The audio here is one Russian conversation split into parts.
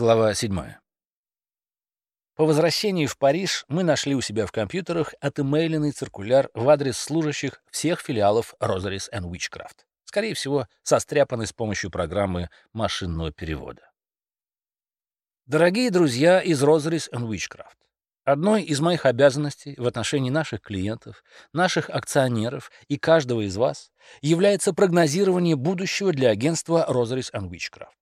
Глава 7. По возвращении в Париж мы нашли у себя в компьютерах отэмейленный циркуляр в адрес служащих всех филиалов Rosaries and Witchcraft, скорее всего, состряпанный с помощью программы машинного перевода. Дорогие друзья из Rosaries and Witchcraft, одной из моих обязанностей в отношении наших клиентов, наших акционеров и каждого из вас является прогнозирование будущего для агентства Rosaries and Witchcraft.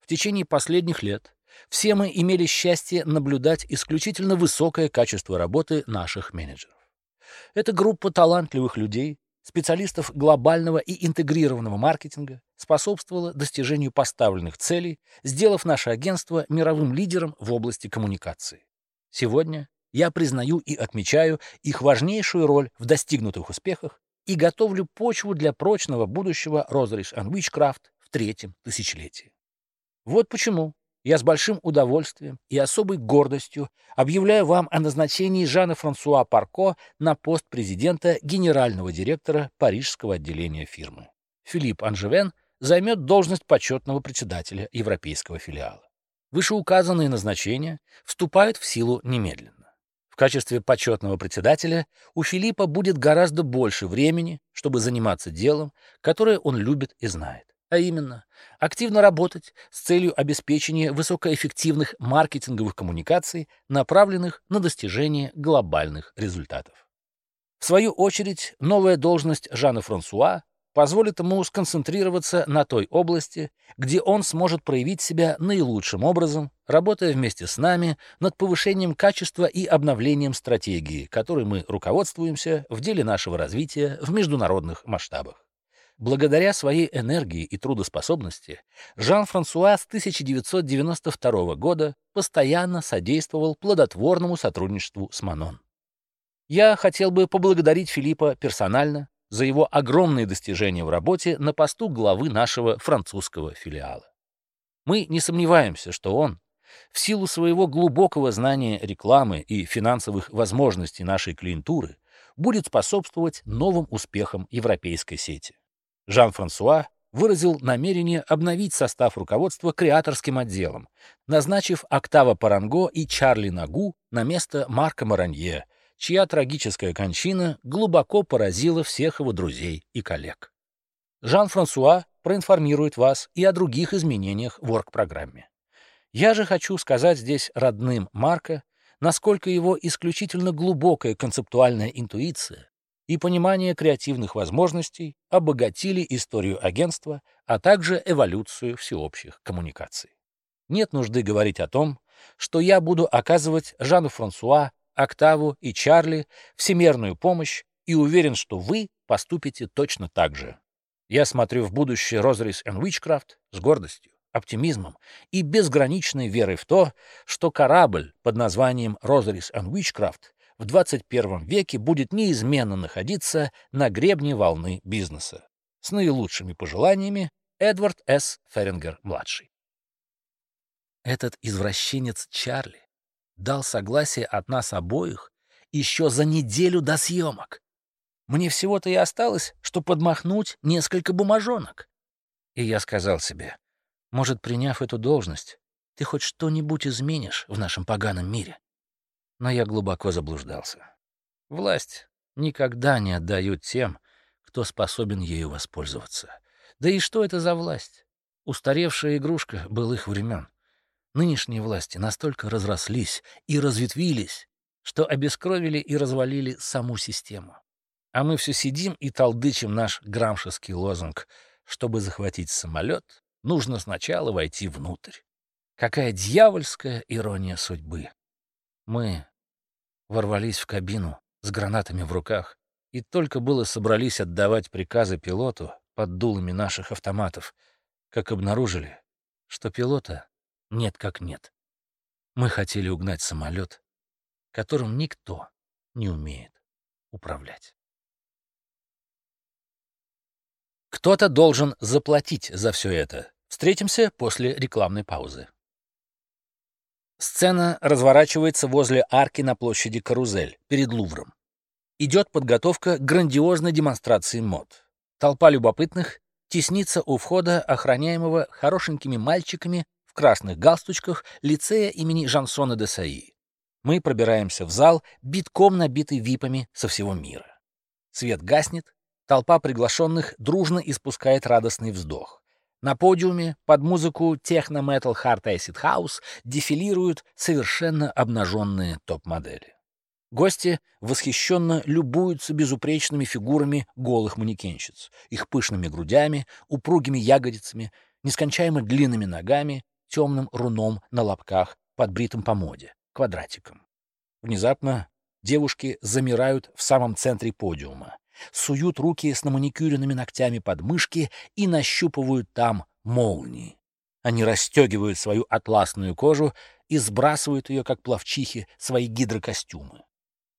В течение последних лет все мы имели счастье наблюдать исключительно высокое качество работы наших менеджеров. Это группа талантливых людей, специалистов глобального и интегрированного маркетинга, способствовала достижению поставленных целей, сделав наше агентство мировым лидером в области коммуникации. Сегодня я признаю и отмечаю их важнейшую роль в достигнутых успехах и готовлю почву для прочного будущего Розариш and Witchcraft в третьем тысячелетии. Вот почему я с большим удовольствием и особой гордостью объявляю вам о назначении Жана Франсуа Парко на пост президента генерального директора парижского отделения фирмы. Филипп Анжевен займет должность почетного председателя европейского филиала. Вышеуказанные назначения вступают в силу немедленно. В качестве почетного председателя у Филиппа будет гораздо больше времени, чтобы заниматься делом, которое он любит и знает а именно активно работать с целью обеспечения высокоэффективных маркетинговых коммуникаций, направленных на достижение глобальных результатов. В свою очередь, новая должность Жана Франсуа позволит ему сконцентрироваться на той области, где он сможет проявить себя наилучшим образом, работая вместе с нами над повышением качества и обновлением стратегии, которой мы руководствуемся в деле нашего развития в международных масштабах. Благодаря своей энергии и трудоспособности Жан-Франсуа с 1992 года постоянно содействовал плодотворному сотрудничеству с Манон. Я хотел бы поблагодарить Филиппа персонально за его огромные достижения в работе на посту главы нашего французского филиала. Мы не сомневаемся, что он, в силу своего глубокого знания рекламы и финансовых возможностей нашей клиентуры, будет способствовать новым успехам европейской сети. Жан-Франсуа выразил намерение обновить состав руководства креаторским отделом, назначив Октава Паранго и Чарли Нагу на место Марка Маранье, чья трагическая кончина глубоко поразила всех его друзей и коллег. Жан-Франсуа проинформирует вас и о других изменениях в орг-программе. Я же хочу сказать здесь родным Марка, насколько его исключительно глубокая концептуальная интуиция и понимание креативных возможностей обогатили историю агентства, а также эволюцию всеобщих коммуникаций. Нет нужды говорить о том, что я буду оказывать Жану Франсуа, Октаву и Чарли всемерную помощь и уверен, что вы поступите точно так же. Я смотрю в будущее Rosaries and Witchcraft с гордостью, оптимизмом и безграничной верой в то, что корабль под названием Rosaries and Witchcraft в 21 веке будет неизменно находиться на гребне волны бизнеса. С наилучшими пожеланиями, Эдвард С. Ферингер-младший. Этот извращенец Чарли дал согласие от нас обоих еще за неделю до съемок. Мне всего-то и осталось, что подмахнуть несколько бумажонок. И я сказал себе, может, приняв эту должность, ты хоть что-нибудь изменишь в нашем поганом мире но я глубоко заблуждался. Власть никогда не отдают тем, кто способен ею воспользоваться. Да и что это за власть? Устаревшая игрушка былых времен. Нынешние власти настолько разрослись и разветвились, что обескровили и развалили саму систему. А мы все сидим и толдычим наш грамшеский лозунг. Чтобы захватить самолет, нужно сначала войти внутрь. Какая дьявольская ирония судьбы. Мы ворвались в кабину с гранатами в руках и только было собрались отдавать приказы пилоту под дулами наших автоматов, как обнаружили, что пилота нет как нет. Мы хотели угнать самолет, которым никто не умеет управлять. Кто-то должен заплатить за все это. Встретимся после рекламной паузы. Сцена разворачивается возле арки на площади Карузель, перед Лувром. Идет подготовка к грандиозной демонстрации мод. Толпа любопытных теснится у входа, охраняемого хорошенькими мальчиками в красных галстучках лицея имени Жансона де Саи. Мы пробираемся в зал, битком набитый випами со всего мира. Свет гаснет, толпа приглашенных дружно испускает радостный вздох. На подиуме под музыку техно-метал Hard Acid House дефилируют совершенно обнаженные топ-модели. Гости восхищенно любуются безупречными фигурами голых манекенщиц, их пышными грудями, упругими ягодицами, нескончаемо длинными ногами, темным руном на лобках, подбритым по моде, квадратиком. Внезапно девушки замирают в самом центре подиума, суют руки с наманикюренными ногтями под мышки и нащупывают там молнии. Они расстегивают свою атласную кожу и сбрасывают ее, как плавчихи, свои гидрокостюмы.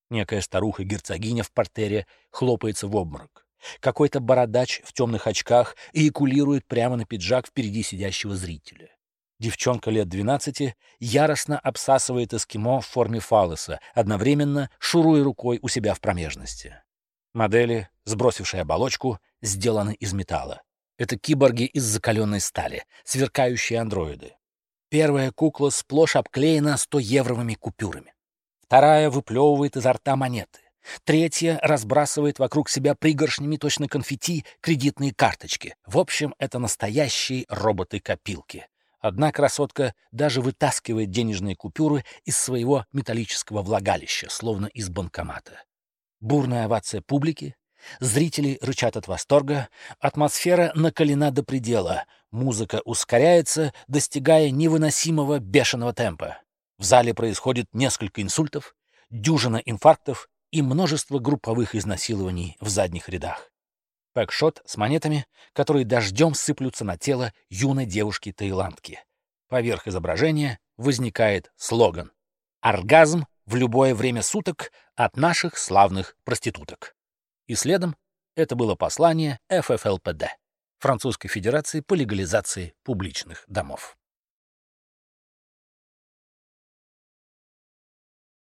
Некая старуха-герцогиня в портере хлопается в обморок. Какой-то бородач в темных очках эякулирует прямо на пиджак впереди сидящего зрителя. Девчонка лет 12 яростно обсасывает эскимо в форме фалоса, одновременно шуруя рукой у себя в промежности. Модели, сбросившие оболочку, сделаны из металла. Это киборги из закаленной стали, сверкающие андроиды. Первая кукла сплошь обклеена 100-евровыми купюрами. Вторая выплевывает изо рта монеты. Третья разбрасывает вокруг себя пригоршнями точно конфетти кредитные карточки. В общем, это настоящие роботы-копилки. Одна красотка даже вытаскивает денежные купюры из своего металлического влагалища, словно из банкомата. Бурная овация публики, зрители рычат от восторга, атмосфера накалена до предела, музыка ускоряется, достигая невыносимого бешеного темпа. В зале происходит несколько инсультов, дюжина инфарктов и множество групповых изнасилований в задних рядах. Пэкшот с монетами, которые дождем сыплются на тело юной девушки-таиландки. Поверх изображения возникает слоган «Оргазм в любое время суток от наших славных проституток». И следом это было послание ФФЛПД, Французской Федерации по легализации публичных домов.